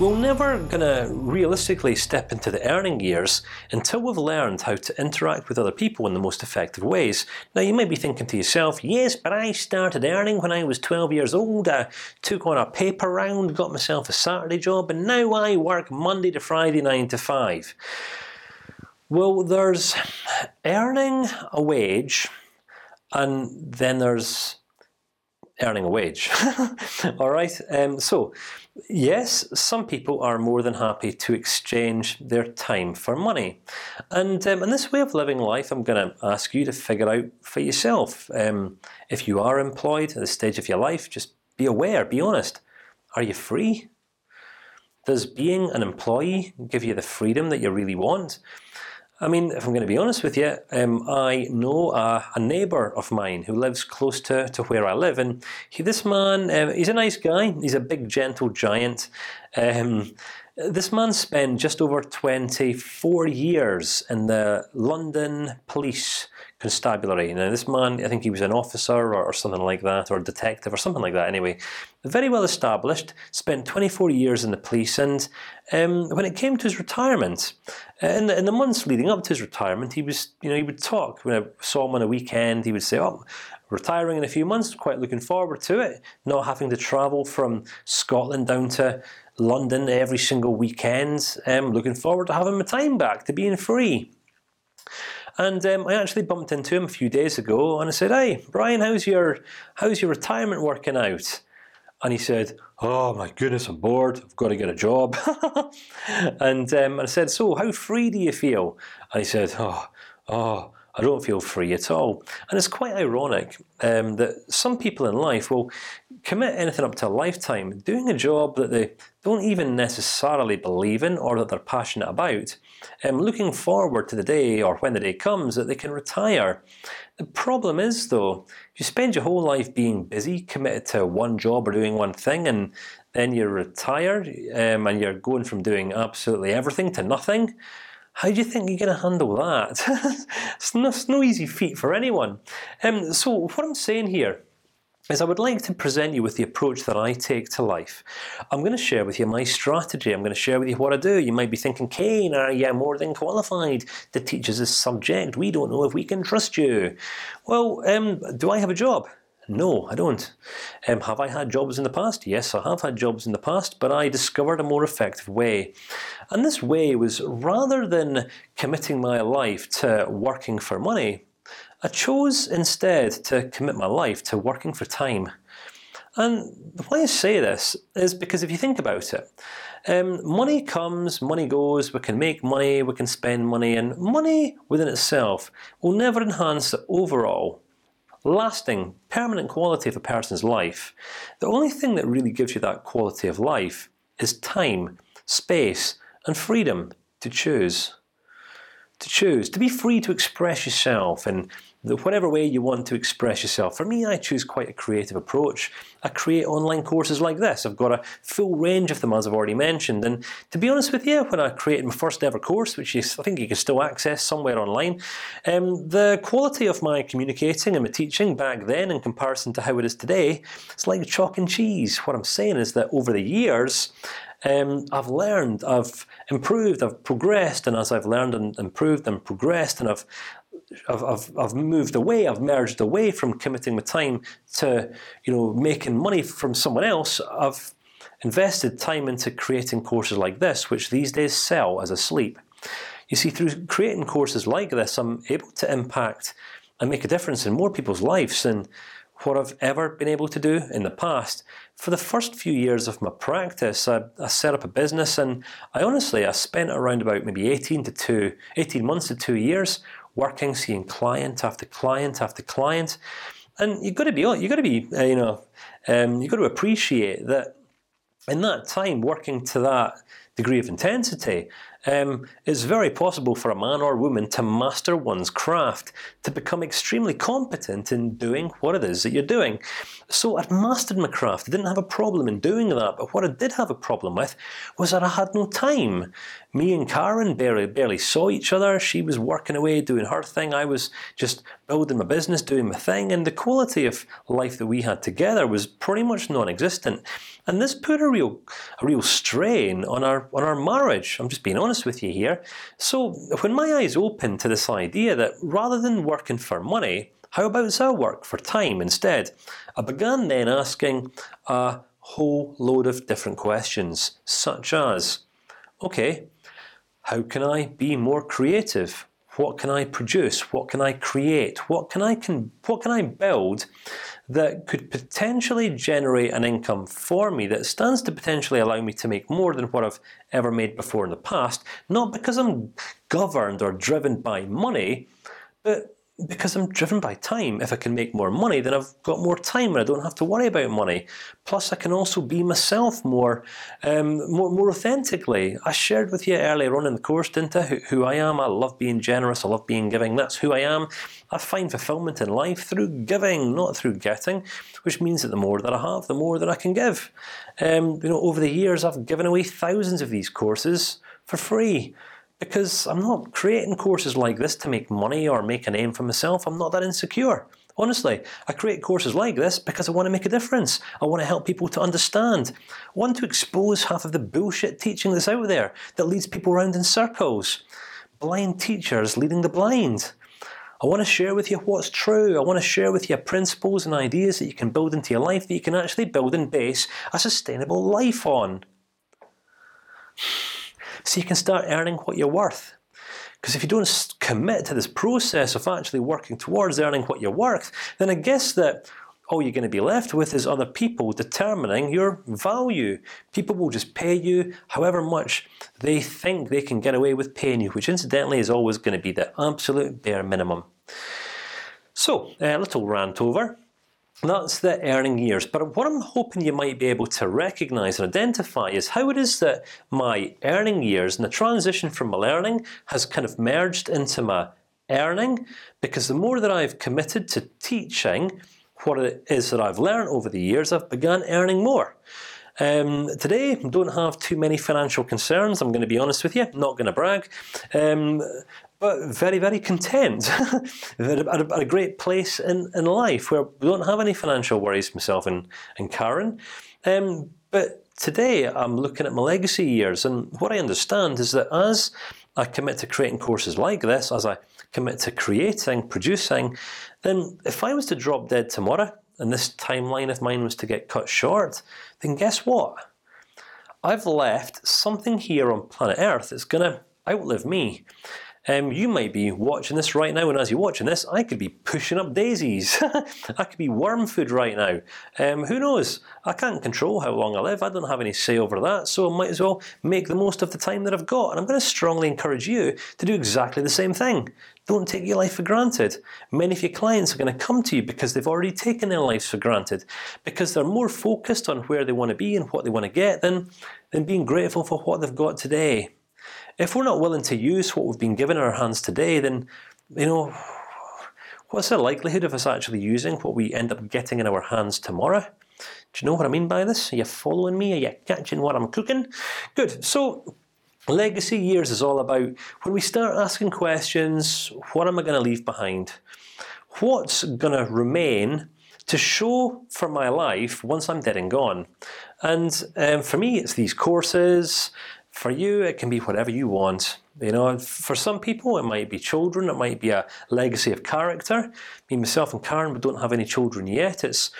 We're never gonna realistically step into the earning years until we've learned how to interact with other people in the most effective ways. Now, you might be thinking to yourself, "Yes, but I started earning when I was 12 years old. I took on a paper round, got myself a Saturday job, and now I work Monday to Friday, nine to five. Well, there's earning a wage, and then there's earning a wage. All right. Um, so Yes, some people are more than happy to exchange their time for money, and um, in this way of living life, I'm going to ask you to figure out for yourself. Um, if you are employed at this stage of your life, just be aware, be honest. Are you free? Does being an employee give you the freedom that you really want? I mean, if I'm going to be honest with you, um, I know a, a, neighbour of mine who lives close to, to where I live, and he, this man, um, he's a nice guy. He's a big, gentle giant. Um, this man spent just over 24 years in the London Police Constabulary. Now, this man, I think he was an officer or, or, something like that, or a detective or something like that. Anyway, very well established. Spent 24 years in the police, and um, when it came to his retirement, uh, in, the, in the months leading up to his retirement, he was, you know, he would talk. When I saw him on a weekend, he would say, "Oh, retiring in a few months. Quite looking forward to it. Not having to travel from Scotland down to London every single weekend. Um, looking forward to having my time back, to being free." And um, I actually bumped into him a few days ago, and I said, "Hey, Brian, how's your how's your retirement working out?" And he said, "Oh my goodness, I'm bored. I've got to get a job." and um, I said, "So, how free do you feel?" And he said, "Oh, oh." I don't feel free at all, and it's quite ironic um, that some people in life will commit anything up to a lifetime doing a job that they don't even necessarily believe in or that they're passionate about, um, looking forward to the day or when the day comes that they can retire. The problem is, though, if you spend your whole life being busy, committed to one job or doing one thing, and then you're retired um, and you're going from doing absolutely everything to nothing. How do you think you're going to handle that? it's, no, it's no easy feat for anyone. Um, so what I'm saying here is I would like to present you with the approach that I take to life. I'm going to share with you my strategy. I'm going to share with you what I do. You might be thinking, Kane, are you more than qualified to teach us this subject? We don't know if we can trust you. Well, um, do I have a job? No, I don't. Um, have I had jobs in the past? Yes, I have had jobs in the past, but I discovered a more effective way, and this way was rather than committing my life to working for money, I chose instead to commit my life to working for time. And the why I say this is because if you think about it, um, money comes, money goes. We can make money, we can spend money, and money within itself will never enhance the overall lasting, permanent quality of a person's life, the only thing that really gives you that quality of life is time, space, and freedom to choose. To choose, to be free to express yourself and the, whatever way you want to express yourself. For me, I choose quite a creative approach. I create online courses like this. I've got a full range of them, as I've already mentioned. And to be honest with you, when I created my first ever course, which is I think you can still access somewhere online, um, the quality of my communicating and my teaching back then, in comparison to how it is today, it's like chalk and cheese. What I'm saying is that over the years, um, I've learned, I've improved, I've progressed, and as I've learned and improved and progressed, and I've I've, I've, I've moved away. I've merged away from committing my time to you know making money from someone else. I've invested time into creating courses like this, which these days sell as a sleep. You see, through creating courses like this, I'm able to impact and make a difference in more people's lives than what I've ever been able to do in the past. For the first few years of my practice, I, I set up a business, and I honestly I spent around about maybe 18 to two, 18 months to two years working, seeing client after client after client, and you've got to be—you've got to be uh, you know um, you've got to appreciate that in that time working to that degree of intensity, um, it's very possible for a man or woman to master one's craft, to become extremely competent in doing what it is that you're doing. So I'd mastered my craft. I didn't have a problem in doing that. But what I did have a problem with was that I had no time. Me and Karen barely barely saw each other. She was working away doing her thing. I was just building my business, doing my thing, and the quality of life that we had together was pretty much non-existent. And this put a real a real strain on our on our marriage. I'm just being honest with you here. So when my eyes opened to this idea that rather than working for money, how about I work for time instead? I began then asking a whole load of different questions, such as, okay, how can I be more creative? What can I produce? What can I create? What can I can what can I build that could potentially generate an income for me that stands to potentially allow me to make more than what I've ever made before in the past? Not because I'm governed or driven by money, but because I'm driven by time. If I can make more money, then I've got more time, and I don't have to worry about money. Plus, I can also be myself more, um, more, more authentically. I shared with you earlier on in the course, didn't I? Who, who, I am. I love being generous. I love being giving. That's who I am. I find fulfillment in life through giving, not through getting. Which means that the more that I have, the more that I can give. Um, you know, over the years, I've given away thousands of these courses for free because I'm not creating courses like this to make money or make a name for myself. I'm not that insecure. Honestly, I create courses like this because I want to make a difference. I want to help people to understand. I want to expose half of the bullshit teaching that's out there that leads people around in circles. Blind teachers leading the blind. I want to share with you what's true. I want to share with you principles and ideas that you can build into your life that you can actually build and base a sustainable life on so you can start earning what you're worth. Because if you don't commit to this process of actually working towards earning what you're worth, then I guess that all you're going to be left with is other people determining your value. People will just pay you however much they think they can get away with paying you, which incidentally is always going to be the absolute bare minimum. So, a little rant over. That's the earning years. But what I'm hoping you might be able to recognize and identify is how it is that my earning years and the transition from my learning has kind of merged into my earning. Because the more that I've committed to teaching what it is that I've learned over the years, I've begun earning more. Um, today, I don't have too many financial concerns. I'm going to be honest with you. Not going to brag. Um, but very, very content, at, a, at, a, great place in in life where we don't have any financial worries. Myself and and Karen, um, but today I'm looking at my legacy years, and what I understand is that as I commit to creating courses like this, as I commit to creating, producing, then if I was to drop dead tomorrow, and this timeline of mine was to get cut short, then guess what? I've left something here on planet Earth that's going to outlive me. Um, you might be watching this right now, and as you're watching this, I could be pushing up daisies. I could be worm food right now. Um, who knows? I can't control how long I live. I don't have any say over that, so I might as well make the most of the time that I've got. And I'm going to strongly encourage you to do exactly the same thing. Don't take your life for granted. Many of your clients are going to come to you because they've already taken their lives for granted, because they're more focused on where they want to be and what they want to get than than being grateful for what they've got today. If we're not willing to use what we've been given in our hands today, then you know, what's the likelihood of us actually using what we end up getting in our hands tomorrow? Do you know what I mean by this? Are you following me? Are you catching what I'm cooking? Good. So. Legacy years is all about when we start asking questions. What am I going to leave behind? What's going to remain to show for my life once I'm dead and gone? And um, for me, it's these courses, for you, it can be whatever you want. You know, for some people, it might be children. It might be a legacy of character. Me, myself, and Karen, we don't have any children yet. It's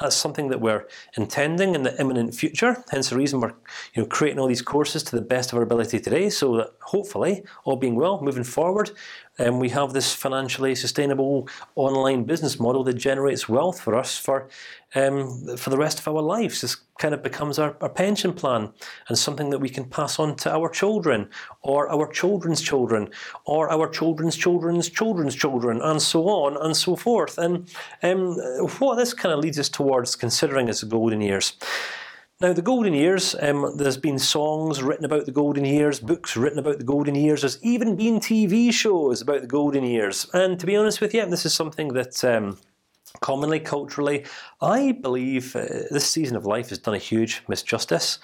that's something that we're intending in the imminent future. Hence the reason we're you know creating all these courses to the best of our ability today, so that hopefully, all being well, moving forward, um, we have this financially sustainable online business model that generates wealth for us for um, for the rest of our lives. This kind of becomes our, our pension plan and something that we can pass on to our children, or our children's children, or our children's children's children's children, and so on and so forth. And um, what this kind of leads us towards considering as golden years. Now, the golden years. Um, there's been songs written about the golden years, books written about the golden years. There's even been TV shows about the golden years. And to be honest with you, this is something that. Um, commonly culturally, I believe uh, this season of life has done a huge misjustice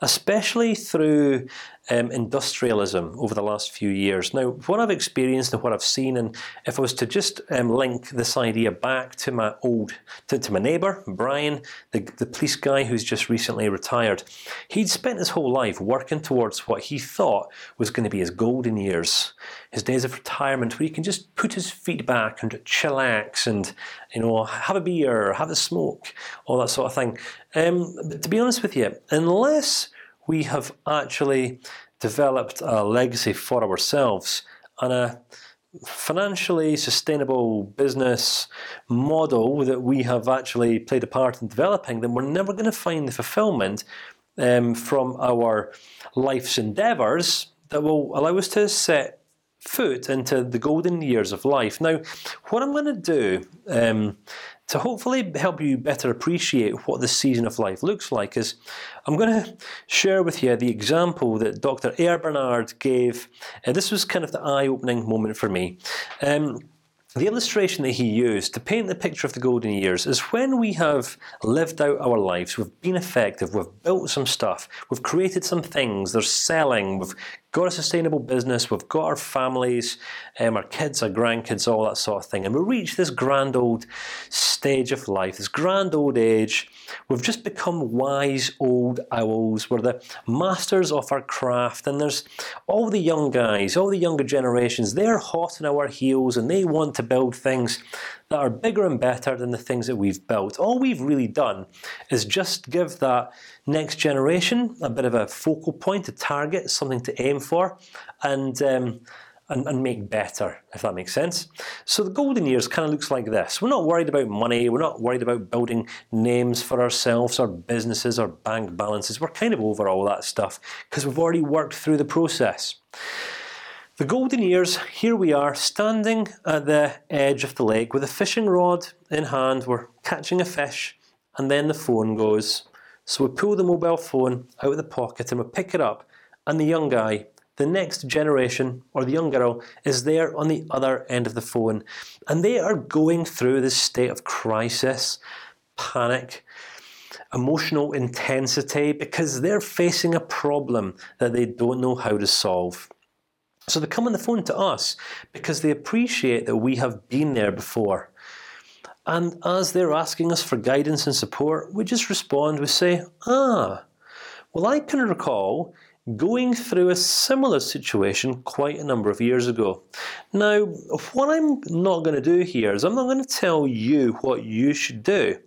especially through um, industrialism over the last few years. Now, what I've experienced and what I've seen, and if I was to just um, link this idea back to my old, to, to my neighbour Brian, the, the police guy who's just recently retired, he'd spent his whole life working towards what he thought was going to be his golden years, his days of retirement, where he can just put his feet back and chillax and you know have a beer, have a smoke, all that sort of thing. Um, to be honest with you, unless we have actually developed a legacy for ourselves and a financially sustainable business model that we have actually played a part in developing, then we're never going to find the fulfillment um, from our life's endeavours that will allow us to set foot into the golden years of life. Now, what I'm going to do um, to hopefully help you better appreciate what the season of life looks like is I'm going to share with you the example that Dr. Air Bernard gave. Uh, this was kind of the eye-opening moment for me. Um, the illustration that he used to paint the picture of the golden years is when we have lived out our lives, we've been effective, we've built some stuff, we've created some things, they're selling, we've got a sustainable business, we've got our families, um, our kids, our grandkids, all that sort of thing, and we reach this grand old stage of life, this grand old age. We've just become wise old owls. We're the masters of our craft, and there's all the young guys, all the younger generations. They're hot on our heels, and they want to build things that are bigger and better than the things that we've built. All we've really done is just give that next generation a bit of a focal point, a target, something to aim for, and. Um, and, and, make better, if that makes sense. So the golden years kind of looks like this. We're not worried about money. We're not worried about building names for ourselves, our businesses, our bank balances. We're kind of over all that stuff because we've already worked through the process. The golden years. Here we are, standing at the edge of the lake with a fishing rod in hand. We're catching a fish, and then the phone goes. So we pull the mobile phone out of the pocket and we pick it up, and the young guy, the next generation, or the young girl, is there on the other end of the phone, and they are going through this state of crisis, panic, emotional intensity because they're facing a problem that they don't know how to solve. So they come on the phone to us because they appreciate that we have been there before. And as they're asking us for guidance and support, we just respond. We say, "Ah, well, I can recall going through a similar situation quite a number of years ago. Now, what I'm not going to do here is I'm not going to tell you what you should do,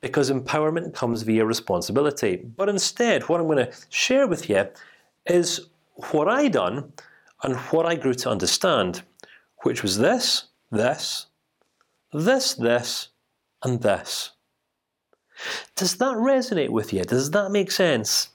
because empowerment comes via responsibility. But instead, what I'm going to share with you is what I done and what I grew to understand, which was this, this, this, this, and this. Does that resonate with you? Does that make sense?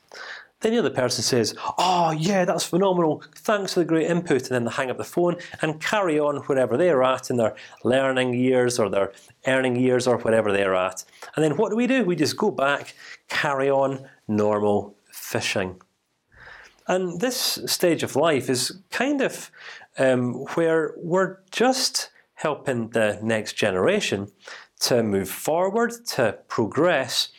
Then the other person says, "Oh yeah, that's phenomenal. Thanks for the great input," and then they hang up the phone and carry on wherever they're at in their learning years or their earning years or whatever they're at. And then what do we do? We just go back, carry on normal fishing. And this stage of life is kind of um, where we're just helping the next generation to move forward, to progress,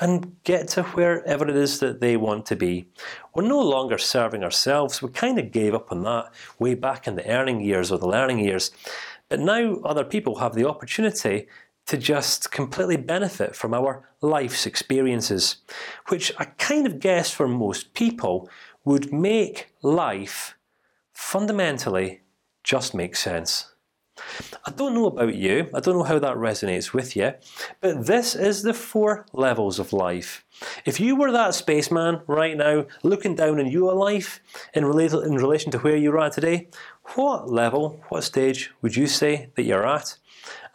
and get to wherever it is that they want to be. We're no longer serving ourselves. We kind of gave up on that way back in the earning years or the learning years, but now other people have the opportunity to just completely benefit from our life's experiences, which I kind of guess for most people would make life fundamentally just make sense. I don't know about you. I don't know how that resonates with you, but this is the four levels of life. If you were that spaceman right now, looking down on your life in relation in relation to where you're at today, what level, what stage would you say that you're at?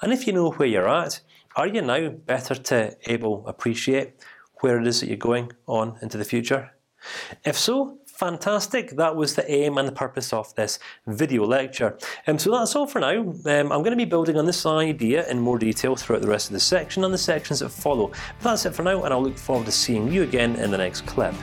And if you know where you're at, are you now better to able appreciate where it is that you're going on into the future? If so, fantastic. That was the aim and the purpose of this video lecture. Um, so that's all for now. Um, I'm going to be building on this idea in more detail throughout the rest of the section and the sections that follow. But that's it for now, and I'll look forward to seeing you again in the next clip.